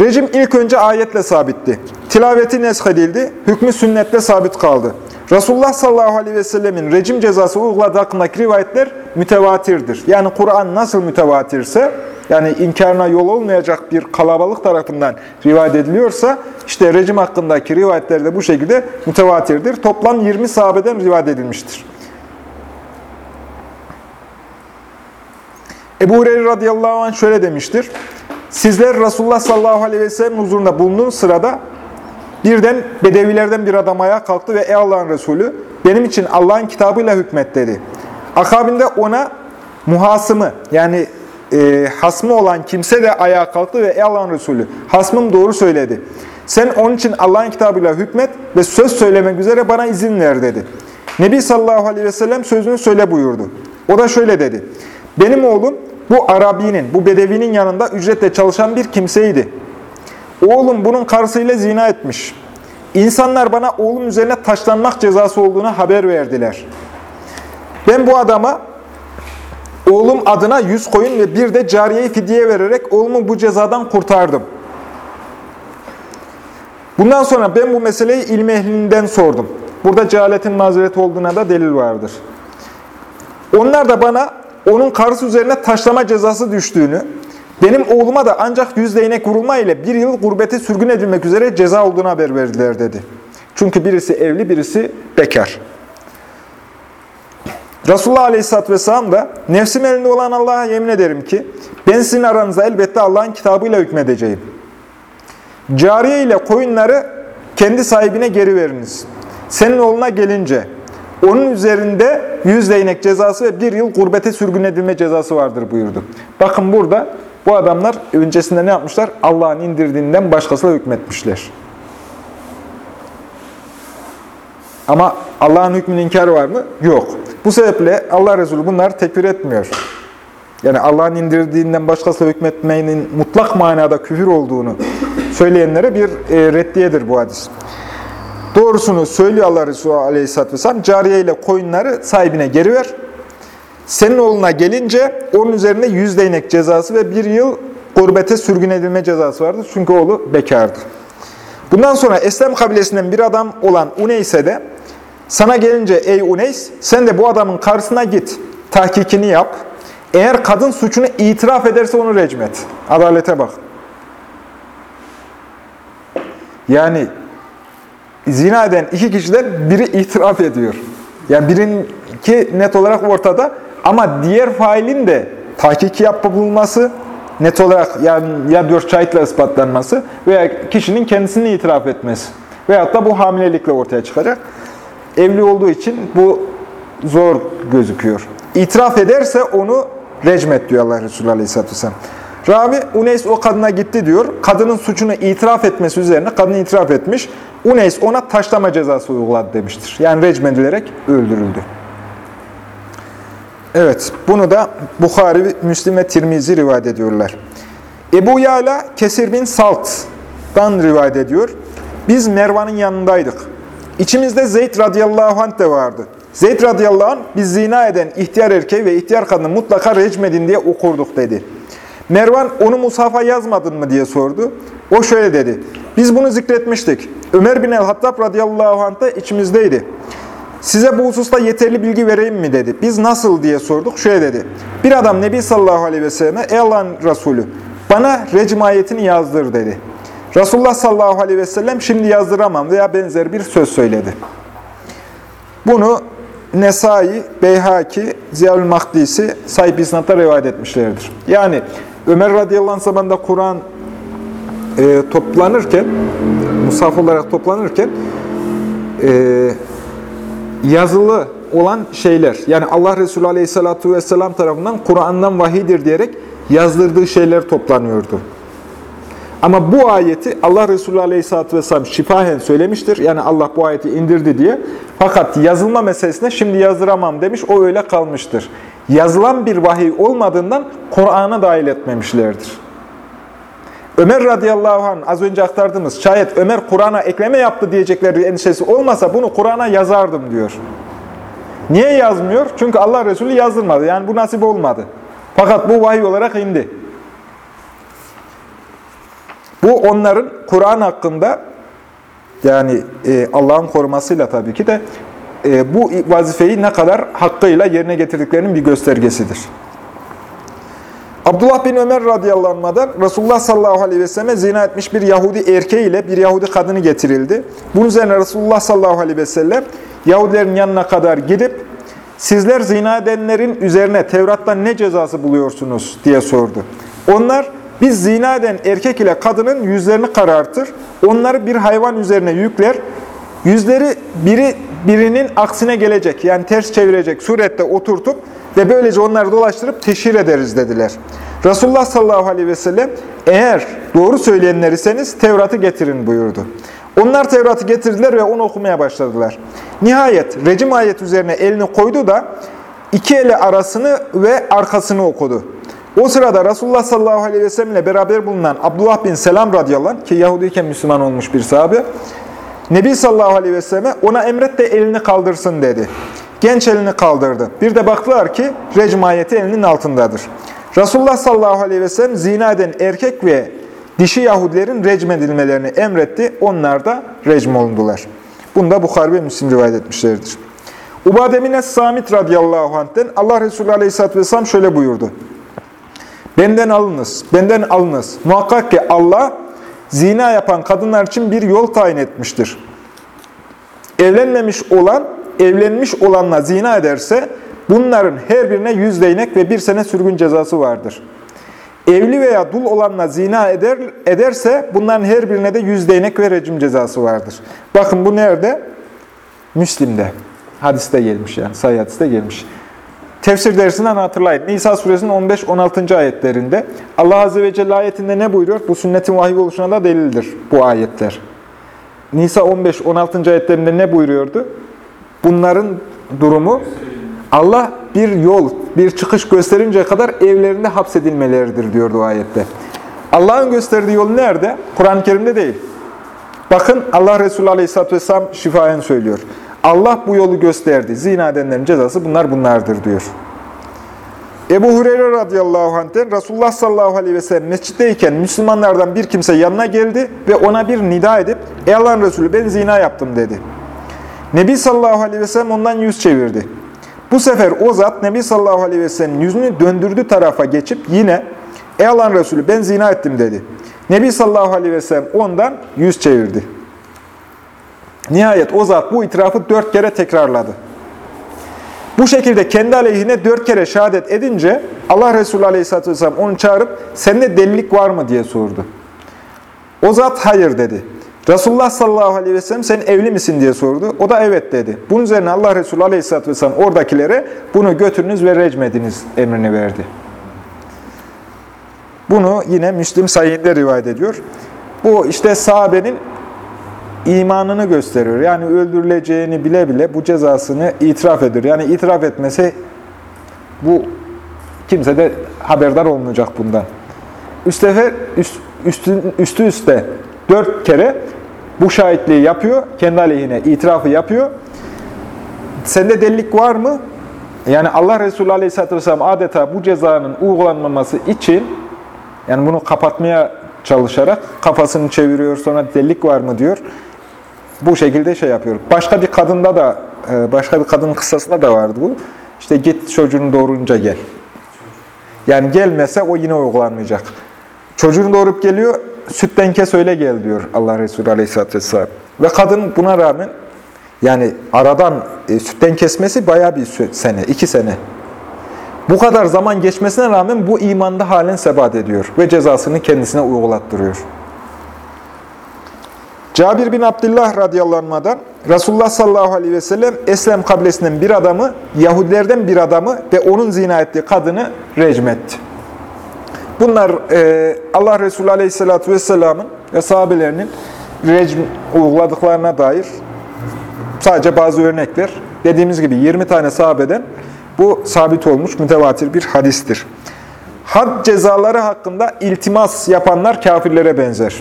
S1: Rejim ilk önce ayetle sabitti. Tilaveti neshedildi, hükmü sünnetle sabit kaldı. Resulullah sallallahu aleyhi ve sellemin rejim cezası uyguladığı hakkındaki rivayetler mütevatirdir. Yani Kur'an nasıl mütevatirse, yani inkarına yol olmayacak bir kalabalık tarafından rivayet ediliyorsa, işte rejim hakkındaki rivayetler de bu şekilde mütevatirdir. Toplam 20 sahabeden rivayet edilmiştir. Ebu Hureyre radıyallahu anh şöyle demiştir. Sizler Resulullah sallallahu aleyhi ve sellem huzurunda bulunduğun sırada birden bedevilerden bir adam ayağa kalktı ve ey Allah'ın Resulü benim için Allah'ın kitabıyla hükmet dedi. Akabinde ona muhasımı yani e, hasmı olan kimse de ayağa kalktı ve ey Allah'ın Resulü hasmım doğru söyledi. Sen onun için Allah'ın kitabıyla hükmet ve söz söylemek üzere bana izin ver dedi. Nebi sallallahu aleyhi ve sellem sözünü söyle buyurdu. O da şöyle dedi. Benim oğlum bu Arabi'nin, bu Bedevi'nin yanında ücretle çalışan bir kimseydi. Oğlum bunun karısıyla zina etmiş. İnsanlar bana oğlum üzerine taşlanmak cezası olduğunu haber verdiler. Ben bu adama oğlum adına yüz koyun ve bir de cariyeyi fidye vererek oğlumu bu cezadan kurtardım. Bundan sonra ben bu meseleyi ilmi ehlinden sordum. Burada cehaletin mazereti olduğuna da delil vardır. Onlar da bana onun karısı üzerine taşlama cezası düştüğünü, benim oğluma da ancak yüz değnek vurulma ile bir yıl gurbete sürgün edilmek üzere ceza olduğunu haber verdiler dedi. Çünkü birisi evli, birisi bekar. Resulullah Aleyhisselatü Vesselam da nefsim elinde olan Allah'a yemin ederim ki ben sizin aranızda elbette Allah'ın kitabıyla hükmedeceğim. Cariye ile koyunları kendi sahibine geri veriniz. Senin oğluna gelince onun üzerinde yüz değnek cezası ve bir yıl gurbete sürgün edilme cezası vardır buyurdu. Bakın burada bu adamlar öncesinde ne yapmışlar? Allah'ın indirdiğinden başkasıyla hükmetmişler. Ama Allah'ın hükmünün inkarı var mı? Yok. Bu sebeple Allah Resulü bunları tekfir etmiyor. Yani Allah'ın indirdiğinden başkasıyla hükmetmenin mutlak manada küfür olduğunu söyleyenlere bir e, reddiyedir bu hadis. Doğrusunu söylüyor Allah Resulü Aleyhisselatü Vesselam. Cariye ile koyunları sahibine geri ver. Senin oğluna gelince onun üzerine yüz değnek cezası ve bir yıl gurbete sürgün edilme cezası vardı. Çünkü oğlu bekardı. Bundan sonra Eslem kabilesinden bir adam olan Uneys'e de sana gelince ey Uneys sen de bu adamın karşısına git. Tahkikini yap. Eğer kadın suçunu itiraf ederse onu recmet. Adalete bak. Yani zina eden iki kişiden biri itiraf ediyor. Yani birinki net olarak ortada ama diğer failin de tahkiki yapılması net olarak yani ya dört şahitle ispatlanması veya kişinin kendisini itiraf etmesi veyahut da bu hamilelikle ortaya çıkacak. Evli olduğu için bu zor gözüküyor. İtiraf ederse onu recmet diyor Allah Resulü Aleyhisselatü Vesselam. Ravi Uneys o kadına gitti diyor. Kadının suçunu itiraf etmesi üzerine kadın itiraf etmiş. Uneys ona taşlama cezası uyguladı demiştir. Yani recm edilerek öldürüldü. Evet, bunu da Bukhari, Müslim ve Tirmizi rivayet ediyorlar. Ebu Yala Kesir bin Salt'dan rivayet ediyor. Biz Mervan'ın yanındaydık. İçimizde Zeyd radıyallahu anh de vardı. Zeyd radıyallahu anh biz zina eden ihtiyar erkeği ve ihtiyar kadını mutlaka recmedin diye okurduk dedi. Mervan onu Musaf'a yazmadın mı diye sordu. O şöyle dedi. Biz bunu zikretmiştik. Ömer bin el-Hattab radıyallahu anh da içimizdeydi. Size bu hususta yeterli bilgi vereyim mi dedi. Biz nasıl diye sorduk. Şöyle dedi. Bir adam Nebi sallallahu aleyhi ve selleme ey Allah'ın Resulü bana recm ayetini yazdır dedi. Resulullah sallallahu aleyhi ve sellem şimdi yazdıramam veya benzer bir söz söyledi. Bunu Nesai, Beyhaki, Ziyalül Mahdisi sahip isnatla rivayet etmişlerdir. Yani Ömer radıyallahu anh zamanında Kur'an e, toplanırken, musaf olarak toplanırken e, yazılı olan şeyler, yani Allah Resulü aleyhissalatu vesselam tarafından Kur'an'dan vahidir diyerek yazdırdığı şeyler toplanıyordu. Ama bu ayeti Allah Resulü Aleyhisselatü Vesselam şifahen söylemiştir. Yani Allah bu ayeti indirdi diye. Fakat yazılma meselesinde şimdi yazdıramam demiş. O öyle kalmıştır. Yazılan bir vahiy olmadığından Kur'an'a dahil etmemişlerdir. Ömer radıyallahu anh az önce aktardığımız şayet Ömer Kur'an'a ekleme yaptı diyecekleri endişesi olmasa bunu Kur'an'a yazardım diyor. Niye yazmıyor? Çünkü Allah Resulü yazdırmadı. Yani bu nasip olmadı. Fakat bu vahiy olarak indi. Bu onların Kur'an hakkında yani e, Allah'ın korumasıyla tabii ki de e, bu vazifeyi ne kadar hakkıyla yerine getirdiklerinin bir göstergesidir. Abdullah bin Ömer radıyallahu anh'dan Resulullah sallallahu aleyhi ve selleme zina etmiş bir Yahudi erkeği ile bir Yahudi kadını getirildi. Bunun üzerine Resulullah sallallahu aleyhi ve sellem Yahudilerin yanına kadar gidip sizler zina edenlerin üzerine Tevrat'ta ne cezası buluyorsunuz diye sordu. Onlar biz zina eden erkek ile kadının yüzlerini karartır, onları bir hayvan üzerine yükler, yüzleri biri birinin aksine gelecek, yani ters çevirecek surette oturtup ve böylece onları dolaştırıp teşhir ederiz dediler. Resulullah sallallahu aleyhi ve sellem eğer doğru söyleyenler iseniz Tevrat'ı getirin buyurdu. Onlar Tevrat'ı getirdiler ve onu okumaya başladılar. Nihayet recim ayet üzerine elini koydu da iki eli arasını ve arkasını okudu. O sırada Resulullah sallallahu aleyhi ve sellem ile beraber bulunan Abdullah bin Selam radıyallahu anh, ki Yahudiyken Müslüman olmuş bir sahabe, Nebi sallallahu aleyhi ve selleme ona emret de elini kaldırsın dedi. Genç elini kaldırdı. Bir de baktılar ki recm ayeti elinin altındadır. Resulullah sallallahu aleyhi ve sellem zina eden erkek ve dişi Yahudilerin recm edilmelerini emretti. Onlar da recm olundular. Bunu da Bukhari ve Müslim rivayet etmişlerdir. Ubademine Samit radıyallahu anh'ten Allah Resulü aleyhisselatü vesselam şöyle buyurdu. Benden alınız, benden alınız. Muhakkak ki Allah zina yapan kadınlar için bir yol tayin etmiştir. Evlenmemiş olan, evlenmiş olanla zina ederse bunların her birine yüz değnek ve bir sene sürgün cezası vardır. Evli veya dul olanla zina eder, ederse bunların her birine de yüz değnek ve rejim cezası vardır. Bakın bu nerede? Müslim'de. Hadiste gelmiş yani, sayı hadiste gelmiş. Tefsir dersinden hatırlayın. Nisa suresinin 15-16. ayetlerinde Allah Azze ve Celle ayetinde ne buyuruyor? Bu sünnetin vahiy oluşuna da delildir bu ayetler. Nisa 15-16. ayetlerinde ne buyuruyordu? Bunların durumu Allah bir yol, bir çıkış gösterinceye kadar evlerinde hapsedilmeleridir diyordu o ayette. Allah'ın gösterdiği yol nerede? Kur'an-ı Kerim'de değil. Bakın Allah Resulü Aleyhisselatü Vesselam şifayen söylüyor. Allah bu yolu gösterdi. Zina edenlerin cezası bunlar bunlardır diyor. Ebu Hureyre radıyallahu anh'ten Resulullah sallallahu aleyhi ve sellem mescitteyken Müslümanlardan bir kimse yanına geldi ve ona bir nida edip Ey Allah'ın Resulü ben zina yaptım dedi. Nebi sallallahu aleyhi ve sellem ondan yüz çevirdi. Bu sefer o zat Nebi sallallahu aleyhi ve sellem yüzünü döndürdü tarafa geçip yine Ey Allah'ın Resulü ben zina ettim dedi. Nebi sallallahu aleyhi ve sellem ondan yüz çevirdi. Nihayet o zat bu itirafı dört kere tekrarladı. Bu şekilde kendi aleyhine dört kere şehadet edince Allah Resulü Aleyhisselatü Vesselam onu çağırıp sende delilik var mı diye sordu. O zat hayır dedi. Resulullah sallallahu aleyhi ve sellem sen evli misin diye sordu. O da evet dedi. Bunun üzerine Allah Resulü Aleyhisselatü Vesselam oradakilere bunu götürünüz ve recmediniz emrini verdi. Bunu yine Müslim sayında rivayet ediyor. Bu işte sahabenin imanını gösteriyor. Yani öldürüleceğini bile bile bu cezasını itiraf ediyor. Yani itiraf etmesi bu kimse de haberdar olmayacak bundan. Üstefer, üst, üstü, üstü üste dört kere bu şahitliği yapıyor. Kendi aleyhine itirafı yapıyor. Sende delilik var mı? Yani Allah Resulü Aleyhisselatü Vesselam adeta bu cezanın uygulanmaması için yani bunu kapatmaya çalışarak kafasını çeviriyor sonra delilik var mı diyor. Bu şekilde şey yapıyor. Başka bir kadında da e, başka bir kadının kıssasında da vardı bu. İşte git çocuğunu doğurunca gel. Yani gelmese o yine uygulanmayacak. Çocuğunu doğurup geliyor, sütten kes öyle gel diyor Allah Resulü Aleyhisselatü Vesselam. Ve kadın buna rağmen yani aradan e, sütten kesmesi bayağı bir sene, iki sene. Bu kadar zaman geçmesine rağmen bu imanda halen sebat ediyor ve cezasını kendisine uygulattırıyor. Cabir bin Abdullah radıyallahu anh'dan Resulullah sallallahu aleyhi ve sellem Eslem kabilesinden bir adamı, Yahudilerden bir adamı ve onun zina ettiği kadını recmetti. Bunlar e, Allah Resulü aleyhissalatü vesselamın ve sahabelerinin recm uyguladıklarına dair sadece bazı örnekler. Dediğimiz gibi 20 tane sahabeden bu sabit olmuş mütevatir bir hadistir. Had cezaları hakkında iltimas yapanlar kafirlere benzer.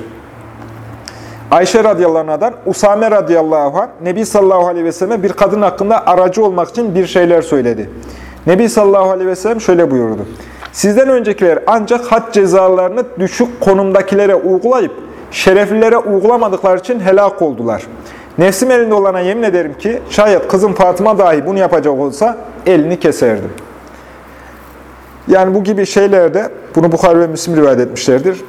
S1: Ayşe radıyallahu anh'dan Usame radıyallahu anh Nebi sallallahu aleyhi ve selleme bir kadın hakkında aracı olmak için bir şeyler söyledi. Nebi sallallahu aleyhi ve sellem şöyle buyurdu. Sizden öncekiler ancak had cezalarını düşük konumdakilere uygulayıp şereflilere uygulamadıkları için helak oldular. Nefsim elinde olana yemin ederim ki şayet kızım Fatıma dahi bunu yapacak olsa elini keserdim. Yani bu gibi şeylerde, bunu Bukhari ve Müslim rivayet etmişlerdir.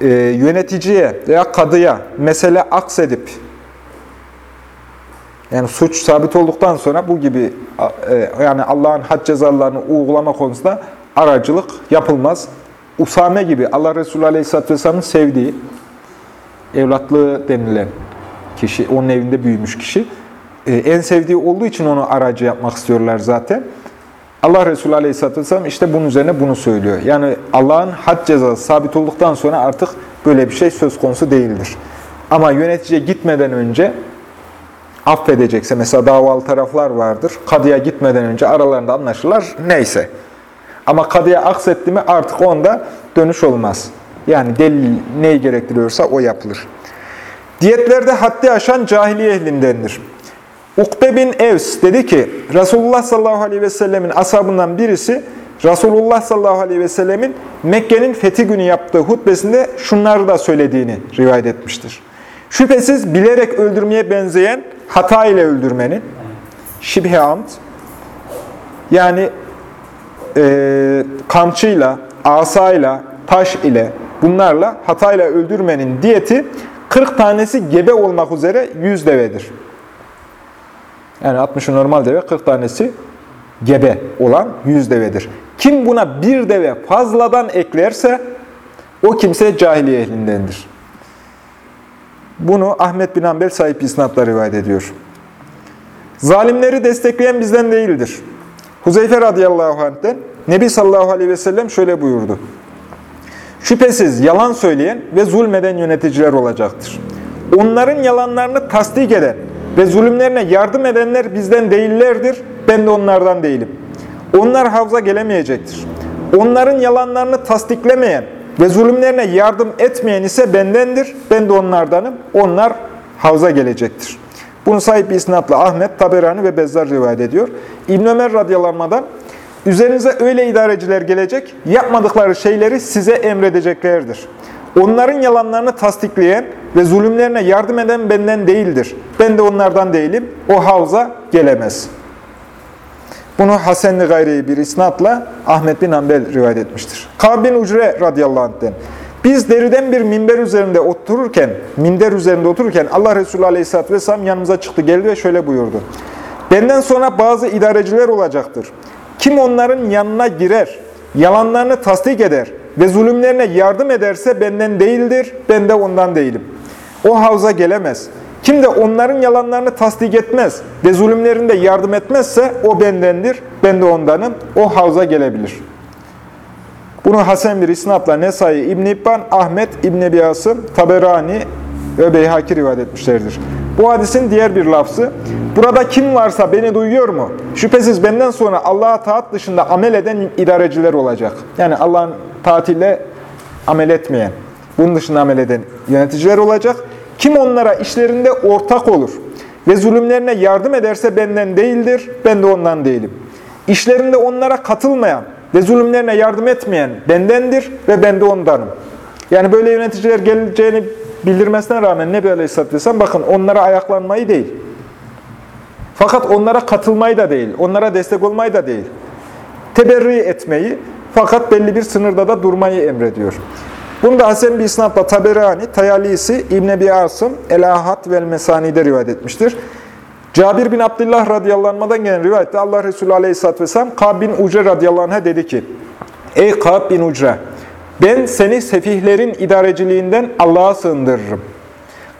S1: E, yöneticiye veya kadıya mesele aksedip, yani suç sabit olduktan sonra bu gibi e, yani Allah'ın had cezalarını uygulama konusunda aracılık yapılmaz. Usame gibi Allah Resulü Aleyhisselatü Vesselam'ın sevdiği, evlatlığı denilen kişi, onun evinde büyümüş kişi, e, en sevdiği olduğu için onu aracı yapmak istiyorlar zaten. Allah Resulü Aleyhisselatü Vesselam işte bunun üzerine bunu söylüyor. Yani Allah'ın had cezası sabit olduktan sonra artık böyle bir şey söz konusu değildir. Ama yöneticiye gitmeden önce affedecekse, mesela davalı taraflar vardır, kadıya gitmeden önce aralarında anlaşırlar, neyse. Ama kadıya aksetti mi artık onda dönüş olmaz. Yani delil neyi gerektiriyorsa o yapılır. Diyetlerde haddi aşan cahiliye ehlindendir. Ukbe bin Evs dedi ki, Resulullah sallallahu aleyhi ve sellemin ashabından birisi, Resulullah sallallahu aleyhi ve sellemin Mekke'nin fethi günü yaptığı hutbesinde şunları da söylediğini rivayet etmiştir. Şüphesiz bilerek öldürmeye benzeyen hata ile öldürmenin, şibhe amd, yani e, kamçıyla, asayla, taş ile, bunlarla hatayla öldürmenin diyeti 40 tanesi gebe olmak üzere 100 devedir. Yani 60'ı normal deve, 40 tanesi gebe olan 100 devedir. Kim buna bir deve fazladan eklerse o kimse cahiliye ehlindendir. Bunu Ahmet bin Hanbel sahip isnatla rivayet ediyor. Zalimleri destekleyen bizden değildir. Huzeyfe radıyallahu anh'ten Nebi sallallahu aleyhi ve sellem şöyle buyurdu. Şüphesiz yalan söyleyen ve zulmeden yöneticiler olacaktır. Onların yalanlarını tasdik eden ve zulümlerine yardım edenler bizden değillerdir, ben de onlardan değilim. Onlar havza gelemeyecektir. Onların yalanlarını tasdiklemeyen ve zulümlerine yardım etmeyen ise bendendir, ben de onlardanım. Onlar havza gelecektir. Bunu sahip bir isnatla Ahmet, Taberani ve Bezzar rivayet ediyor. İbn Ömer radyalanmadan Üzerinize öyle idareciler gelecek, yapmadıkları şeyleri size emredeceklerdir. Onların yalanlarını tasdikleyen ve zulümlerine yardım eden benden değildir. Ben de onlardan değilim. O havza gelemez. Bunu Hasenli gayri bir isnatla Ahmet bin Ambel rivayet etmiştir. Kab bin Ucre radıyallahu anh'den. Biz deriden bir minber üzerinde otururken, minder üzerinde otururken Allah Resulü aleyhisselatü vesselam yanımıza çıktı geldi ve şöyle buyurdu. Benden sonra bazı idareciler olacaktır. Kim onların yanına girer, yalanlarını tasdik eder ve zulümlerine yardım ederse benden değildir, ben de ondan değilim. O havza gelemez. Kim de onların yalanlarını tasdik etmez ve zulümlerinde yardım etmezse o bendendir, ben de ondanım. O havza gelebilir. Bunu Hasan bir isnatla Nesai, İbn İbban, Ahmet, İbn Ebi Asım, Taberani ve Beyhaki rivayet etmişlerdir. Bu hadisin diğer bir lafzı, burada kim varsa beni duyuyor mu? Şüphesiz benden sonra Allah'a taat dışında amel eden idareciler olacak. Yani Allah'ın taatiyle amel etmeyen, bunun dışında amel eden yöneticiler olacak. Kim onlara işlerinde ortak olur ve zulümlerine yardım ederse benden değildir, ben de ondan değilim. İşlerinde onlara katılmayan ve zulümlerine yardım etmeyen bendendir ve ben de ondanım. Yani böyle yöneticiler geleceğini bildirmesine rağmen Nebi Aleyhisselatü Vesselam bakın onlara ayaklanmayı değil. Fakat onlara katılmayı da değil, onlara destek olmayı da değil. Teberri etmeyi fakat belli bir sınırda da durmayı emrediyor. Bunu da Hasan bir isnatla Taberani, Tayalisi, İbn Ebi Asım, El-Ahad ve El-Mesani'de rivayet etmiştir. Cabir bin Abdullah radıyallahu gelen rivayette Allah Resulü aleyhisselatü vesselam Kab bin Ucre radıyallahu dedi ki Ey Kab bin Ucre ben seni sefihlerin idareciliğinden Allah'a sığındırırım.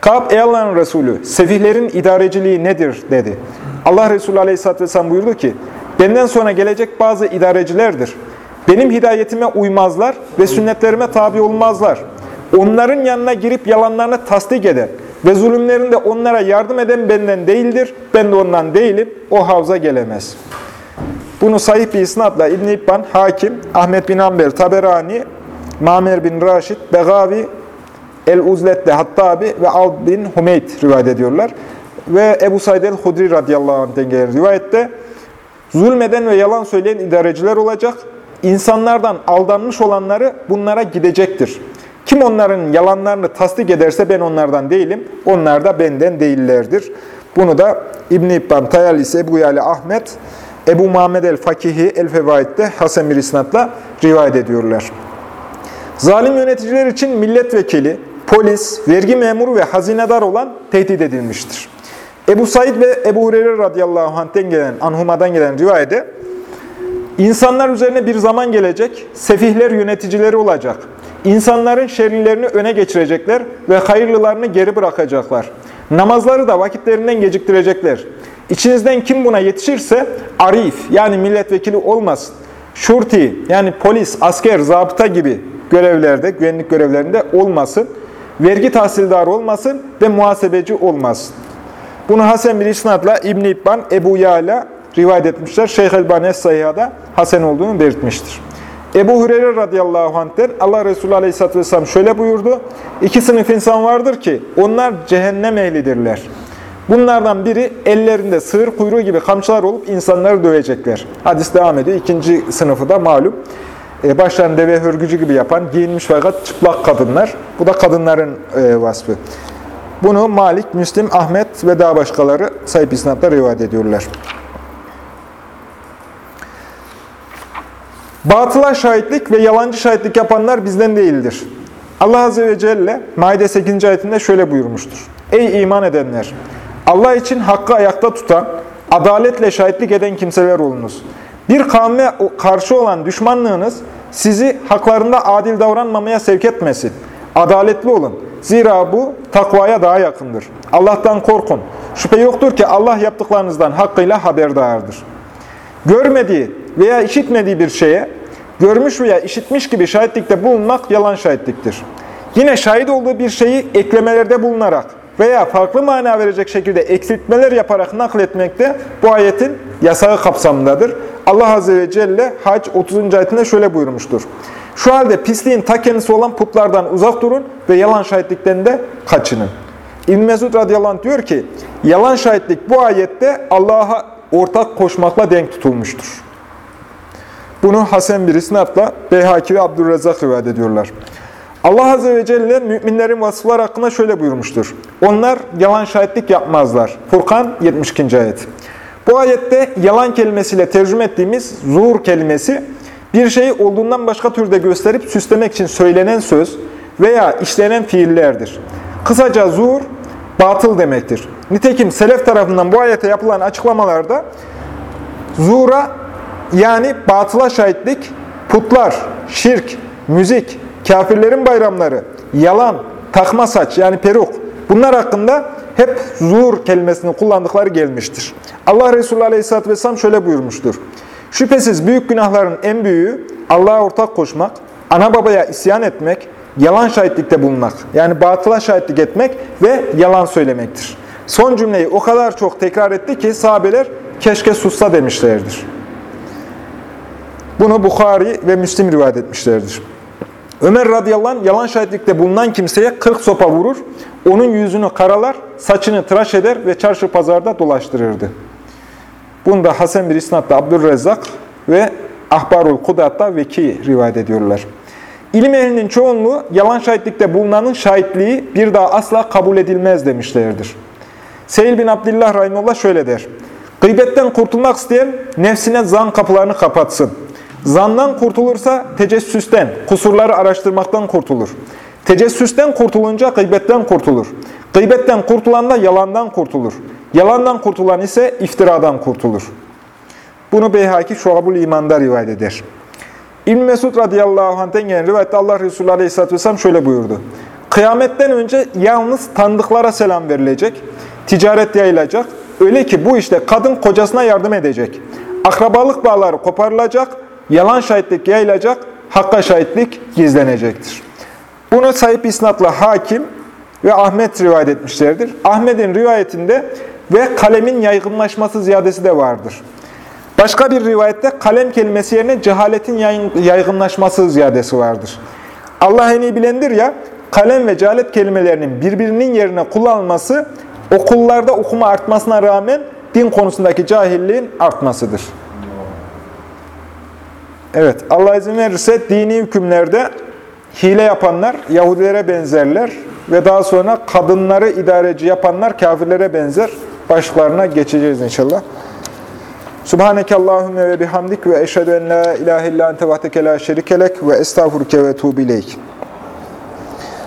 S1: Kab ey Allah'ın Resulü sefihlerin idareciliği nedir dedi. Allah Resulü aleyhisselatü vesselam buyurdu ki benden sonra gelecek bazı idarecilerdir. Benim hidayetime uymazlar ve sünnetlerime tabi olmazlar. Onların yanına girip yalanlarını tasdik eder ve zulümlerinde onlara yardım eden benden değildir, ben de ondan değilim, o havza gelemez. Bunu sahih bir isnatla İbn-i İbban, Hakim, Ahmet bin Amber, Taberani, Mamer bin Raşid, Begavi, El-Uzlet'te Hattabi ve Al bin Hümeyt rivayet ediyorlar. Ve Ebu Said el-Hudri radıyallahu anh'den gelen rivayette zulmeden ve yalan söyleyen idareciler olacak. İnsanlardan aldanmış olanları bunlara gidecektir. Kim onların yalanlarını tasdik ederse ben onlardan değilim, onlar da benden değillerdir. Bunu da İbn-i İbban, Tayalisi, Ebu Yali Ahmet, Ebu Muhammed el-Fakihi el-Fevaid'de Hasan bir isnatla rivayet ediyorlar. Zalim yöneticiler için milletvekili, polis, vergi memuru ve hazinedar olan tehdit edilmiştir. Ebu Said ve Ebu Hureyre radıyallahu anh'ten gelen, anhumadan gelen rivayede, insanlar üzerine bir zaman gelecek, sefihler yöneticileri olacak. İnsanların şerlilerini öne geçirecekler ve hayırlılarını geri bırakacaklar. Namazları da vakitlerinden geciktirecekler. İçinizden kim buna yetişirse arif yani milletvekili olmasın. Şurti yani polis, asker, zabıta gibi görevlerde, güvenlik görevlerinde olmasın. Vergi tahsildarı olmasın ve muhasebeci olmasın. Bunu Hasan bir isnatla İbn-i İbban, Ebu Yala rivayet etmişler. Şeyh Elbani Es-Sayyah'da Hasan olduğunu belirtmiştir. Ebu Hureyre radıyallahu anh'ten Allah Resulü aleyhisselatü vesselam şöyle buyurdu. İki sınıf insan vardır ki onlar cehennem ehlidirler. Bunlardan biri ellerinde sığır kuyruğu gibi kamçılar olup insanları dövecekler. Hadis devam ediyor. İkinci sınıfı da malum. E, başlarını deve hörgücü gibi yapan, giyinmiş fakat çıplak kadınlar. Bu da kadınların e, vasfı. Bunu Malik, Müslim, Ahmet ve daha başkaları sahip isnatla rivayet ediyorlar. Batıla şahitlik ve yalancı şahitlik yapanlar bizden değildir. Allah Azze ve Celle Maide 8. ayetinde şöyle buyurmuştur. Ey iman edenler! Allah için hakkı ayakta tutan, adaletle şahitlik eden kimseler olunuz. Bir kavme karşı olan düşmanlığınız sizi haklarında adil davranmamaya sevk etmesin. Adaletli olun. Zira bu takvaya daha yakındır. Allah'tan korkun. Şüphe yoktur ki Allah yaptıklarınızdan hakkıyla haberdardır. Görmediği veya işitmediği bir şeye görmüş veya işitmiş gibi şahitlikte bulunmak yalan şahitliktir. Yine şahit olduğu bir şeyi eklemelerde bulunarak veya farklı mana verecek şekilde eksiltmeler yaparak nakletmek de bu ayetin yasağı kapsamındadır. Allah Azze ve Celle Hac 30. ayetinde şöyle buyurmuştur. Şu halde pisliğin ta kendisi olan putlardan uzak durun ve yalan şahitlikten de kaçının. İbn Mesud radıyallahu anh diyor ki, yalan şahitlik bu ayette Allah'a ortak koşmakla denk tutulmuştur. Bunu Hasan bir isnatla Beyhaki ve Abdurrezzak rivayet ediyorlar. Allah Azze ve Celle müminlerin vasıflar hakkında şöyle buyurmuştur. Onlar yalan şahitlik yapmazlar. Furkan 72. ayet. Bu ayette yalan kelimesiyle tercüme ettiğimiz zuhur kelimesi bir şeyi olduğundan başka türde gösterip süslemek için söylenen söz veya işlenen fiillerdir. Kısaca zuhur batıl demektir. Nitekim selef tarafından bu ayete yapılan açıklamalarda zuhura yani batıla şahitlik, putlar, şirk, müzik, kafirlerin bayramları, yalan, takma saç yani peruk bunlar hakkında hep zuhur kelimesini kullandıkları gelmiştir. Allah Resulü Aleyhisselatü Vesselam şöyle buyurmuştur. Şüphesiz büyük günahların en büyüğü Allah'a ortak koşmak, ana babaya isyan etmek, yalan şahitlikte bulunmak, yani batıla şahitlik etmek ve yalan söylemektir. Son cümleyi o kadar çok tekrar etti ki sahabeler keşke sussa demişlerdir. Bunu Bukhari ve Müslim rivayet etmişlerdir. Ömer radıyallahu anh yalan şahitlikte bulunan kimseye 40 sopa vurur, onun yüzünü karalar, saçını tıraş eder ve çarşı pazarda dolaştırırdı. Bunda Hasan bir isnatla Abdülrezzak ve Ahbarul Kudat'ta Veki rivayet ediyorlar. İlim ehlinin çoğunluğu yalan şahitlikte bulunanın şahitliği bir daha asla kabul edilmez demişlerdir. Seyyid bin Abdillah Rahimullah şöyle der. Gıybetten kurtulmak isteyen nefsine zan kapılarını kapatsın. Zandan kurtulursa tecessüsten, kusurları araştırmaktan kurtulur. Tecessüsten kurtulunca gıybetten kurtulur. Gıybetten kurtulan da yalandan kurtulur. Yalandan kurtulan ise iftiradan kurtulur. Bunu Beyhaki Şuabul İman'da rivayet eder. İbn Mesud radıyallahu anh'ten gelen rivayette Allah Resulü aleyhisselatü vesselam şöyle buyurdu. Kıyametten önce yalnız tanıdıklara selam verilecek, ticaret yayılacak. Öyle ki bu işte kadın kocasına yardım edecek. Akrabalık bağları koparılacak, yalan şahitlik yayılacak, hakka şahitlik gizlenecektir. Bunu sahip isnatla hakim ve Ahmet rivayet etmişlerdir. Ahmet'in rivayetinde ve kalemin yaygınlaşması ziyadesi de vardır. Başka bir rivayette kalem kelimesi yerine cehaletin yaygınlaşması ziyadesi vardır. Allah en iyi bilendir ya, kalem ve cehalet kelimelerinin birbirinin yerine kullanılması, okullarda okuma artmasına rağmen din konusundaki cahilliğin artmasıdır. Evet, Allah izin verirse dini hükümlerde hile yapanlar Yahudilere benzerler ve daha sonra kadınları idareci yapanlar kafirlere benzer. Başlarına geçeceğiz inşallah. Subhaneke Allahümme ve bihamdik ve eşhedü en la ilahe illa ente vahdeke la şerikelek ve estağfurke ve tuğbileyk.